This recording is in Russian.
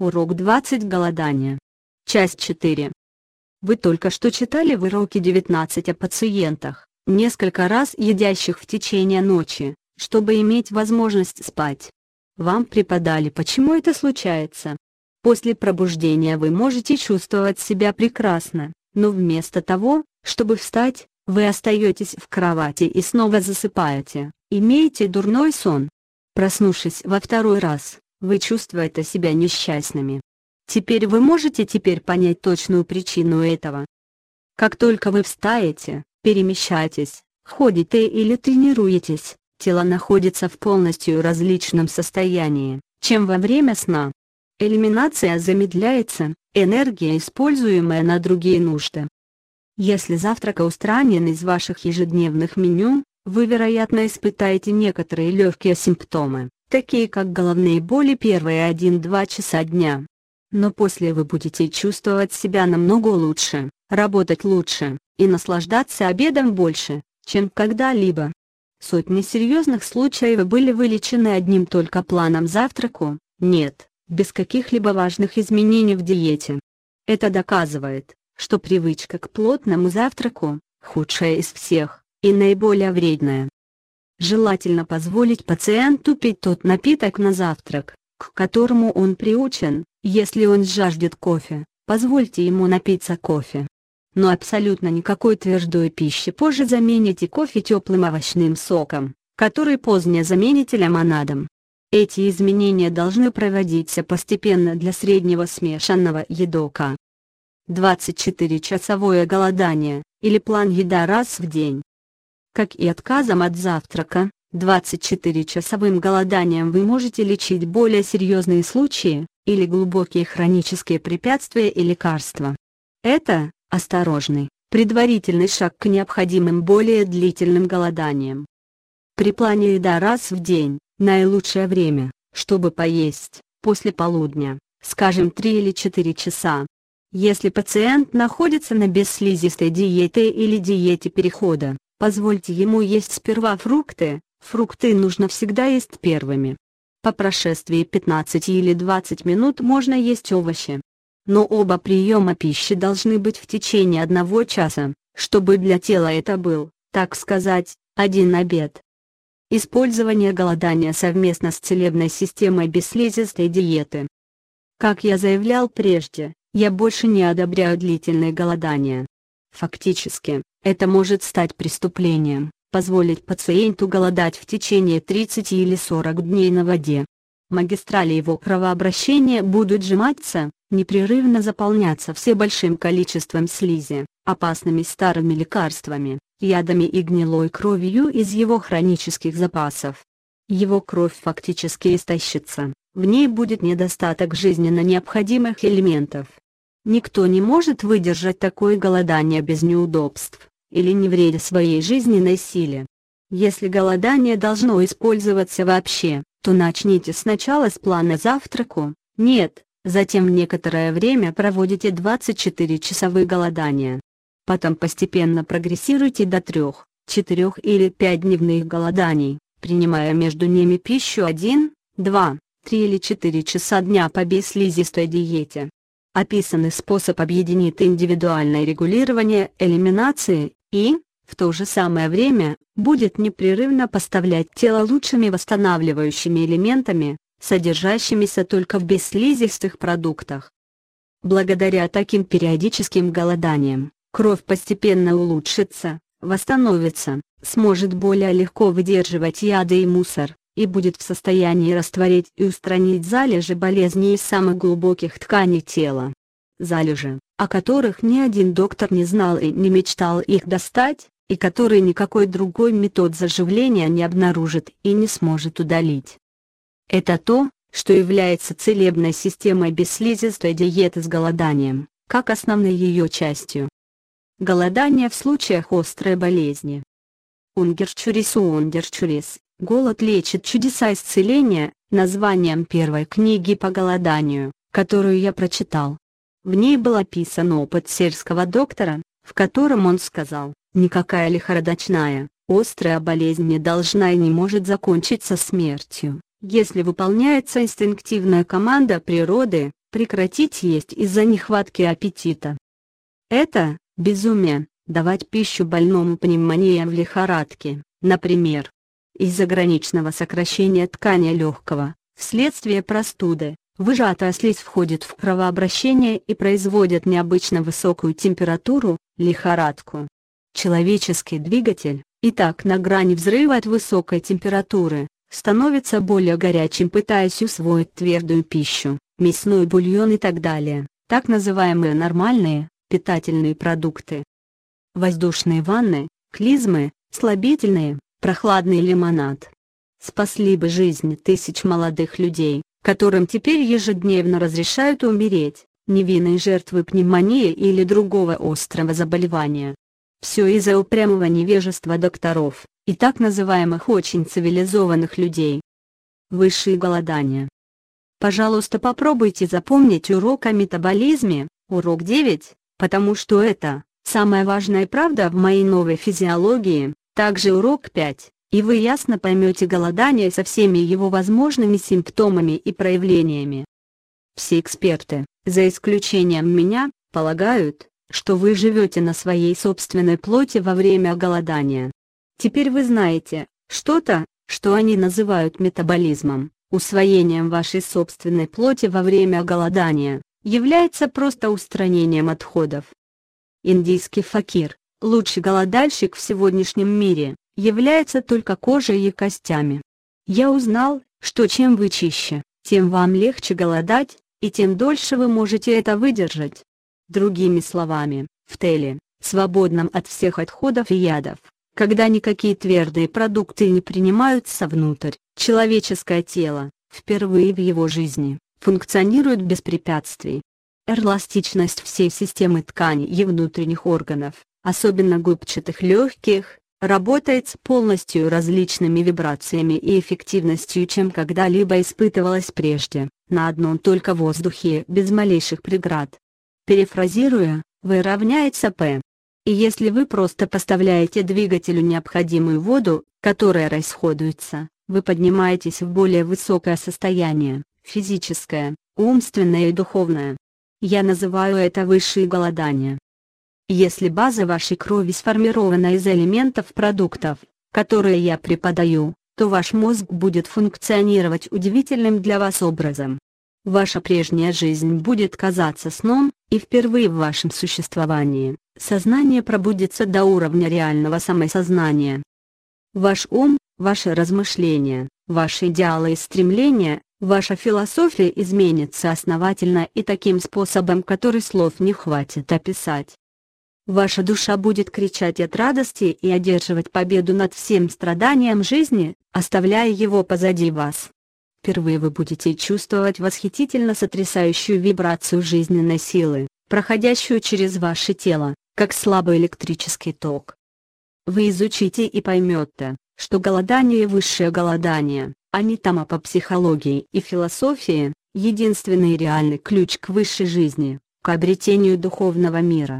Урок 20 Голодание. Часть 4. Вы только что читали в уроке 19 о пациентах, несколько раз едящих в течение ночи, чтобы иметь возможность спать. Вам преподали, почему это случается. После пробуждения вы можете чувствовать себя прекрасно, но вместо того, чтобы встать, вы остаетесь в кровати и снова засыпаете, имеете дурной сон. Проснувшись во второй раз, вы чувствуете себя несчастными. Теперь вы можете теперь понять точную причину этого. Как только вы встаете, перемещаетесь, ходите или тренируетесь, тело находится в полностью различном состоянии, чем во время сна. Элиминация замедляется, энергия используемая на другие нужды. Если завтрак устранен из ваших ежедневных меню, вы вероятно испытаете некоторые легкие симптомы, такие как головные боли первые 1-2 часа дня. Но после вы будете чувствовать себя намного лучше, работать лучше, и наслаждаться обедом больше, чем когда-либо. Сотни серьезных случаев были вылечены одним только планом завтраку, нет, без каких-либо важных изменений в диете. Это доказывает, что привычка к плотному завтраку – худшая из всех, и наиболее вредная. Желательно позволить пациенту пить тот напиток на завтрак, к которому он приучен, если он жаждет кофе, позвольте ему напиться кофе. Но абсолютно никакой твердой пищи позже замените кофе теплым овощным соком, который позднее замените лимонадом. Эти изменения должны проводиться постепенно для среднего смешанного едока. 24-часовое голодание, или план еда раз в день. Как и отказом от завтрака, 24-часовым голоданием вы можете лечить более серьезные случаи, или глубокие хронические препятствия и лекарства. Это, осторожный, предварительный шаг к необходимым более длительным голоданиям. При плане еда раз в день, наилучшее время, чтобы поесть, после полудня, скажем 3 или 4 часа. Если пациент находится на бесслизистой диете или диете перехода, Позвольте ему есть сперва фрукты, фрукты нужно всегда есть первыми. По прошествии 15 или 20 минут можно есть овощи. Но оба приема пищи должны быть в течение одного часа, чтобы для тела это был, так сказать, один обед. Использование голодания совместно с целебной системой бесслизистой диеты. Как я заявлял прежде, я больше не одобряю длительное голодание. Фактически, это может стать преступлением, позволить пациенту голодать в течение 30 или 40 дней на воде. Магистрали его кровообращения будут сжиматься, непрерывно заполняться все большим количеством слизи, опасными старыми лекарствами, ядами и гнилой кровью из его хронических запасов. Его кровь фактически истощится, в ней будет недостаток жизненно необходимых элементов. Никто не может выдержать такое голодание без неудобств или не вредя своей жизненной силе. Если голодание должно использоваться вообще, то начните сначала с плана завтраку, нет, затем некоторое время проводите 24-часовые голодания. Потом постепенно прогрессируйте до 3, 4 или 5 дневных голоданий, принимая между ними пищу 1, 2, 3 или 4 часа дня по бесслизистой диете. Описанный способ объединит индивидуальное регулирование элиминации и, в то же самое время, будет непрерывно поставлять тело лучшими восстанавливающими элементами, содержащимися только в бесслизистых продуктах. Благодаря таким периодическим голоданиям, кровь постепенно улучшится, восстановится, сможет более легко выдерживать яды и мусор, и будет в состоянии растворить и устранить залежи болезней из самых глубоких тканей тела. Залежи, о которых ни один доктор не знал и не мечтал их достать, и которые никакой другой метод заживления не обнаружит и не сможет удалить. Это то, что является целебной системой бесслизистой диеты с голоданием, как основной ее частью. Голодание в случаях острой болезни. Унгерчурис Ундерчурис, голод лечит чудеса исцеления, названием первой книги по голоданию, которую я прочитал. В ней был описан опыт сельского доктора, в котором он сказал, никакая лихорадочная, острая болезнь не должна и не может закончиться смертью, если выполняется инстинктивная команда природы, прекратить есть из-за нехватки аппетита. Это – безумие, давать пищу больному пневмонией в лихорадке, например. Из-за граничного сокращения ткани легкого, вследствие простуды, выжатая слизь входит в кровообращение и производит необычно высокую температуру, лихорадку. Человеческий двигатель, и так на грани взрыва от высокой температуры, становится более горячим пытаясь усвоить твердую пищу, мясной бульон и так далее, так называемые нормальные, питательные продукты. Воздушные ванны, клизмы, слабительные, прохладный лимонад. Спасли бы жизни тысяч молодых людей, которым теперь ежедневно разрешают умереть, невинной жертвы пневмонии или другого острого заболевания. Все из-за упрямого невежества докторов, и так называемых очень цивилизованных людей. Высшие голодания. Пожалуйста попробуйте запомнить урок о метаболизме, урок 9, потому что это, самая важная правда в моей новой физиологии, также урок 5, и вы ясно поймете голодание со всеми его возможными симптомами и проявлениями. Все эксперты, за исключением меня, полагают, что вы живете на своей собственной плоти во время голодания. Теперь вы знаете, что-то, что они называют метаболизмом, усвоением вашей собственной плоти во время голодания, является просто устранением отходов. Индийский факир, лучший голодальщик в сегодняшнем мире, является только кожей и костями. Я узнал, что чем вы чище, тем вам легче голодать, и тем дольше вы можете это выдержать. Другими словами, в теле, свободном от всех отходов и ядов, когда никакие твердые продукты не принимаются внутрь, человеческое тело, впервые в его жизни, функционирует без препятствий. Эластичность всей системы тканей и внутренних органов, особенно губчатых легких, работает с полностью различными вибрациями и эффективностью, чем когда-либо испытывалась прежде, на одном только воздухе без малейших преград. Перефразируя, V равняется. И если вы просто поставляете двигателю необходимую воду, которая расходуется, вы поднимаетесь в более высокое состояние, физическое, умственное и духовное. Я называю это высшее голодание. Если база вашей крови сформирована из элементов продуктов, которые я преподаю, то ваш мозг будет функционировать удивительным для вас образом. Ваша прежняя жизнь будет казаться сном, и впервые в вашем существовании, сознание пробудится до уровня реального самосознания. Ваш ум, ваши размышления, ваши идеалы и стремления, ваша философия изменится основательно и таким способом, который слов не хватит описать. Ваша душа будет кричать от радости и одерживать победу над всем страданием жизни, оставляя его позади вас. Впервые вы будете чувствовать восхитительно сотрясающую вибрацию жизненной силы, проходящую через ваше тело, как слабый электрический ток. Вы изучите и поймете, что голодание и высшее голодание, а не тама по психологии и философии, единственный реальный ключ к высшей жизни, к обретению духовного мира.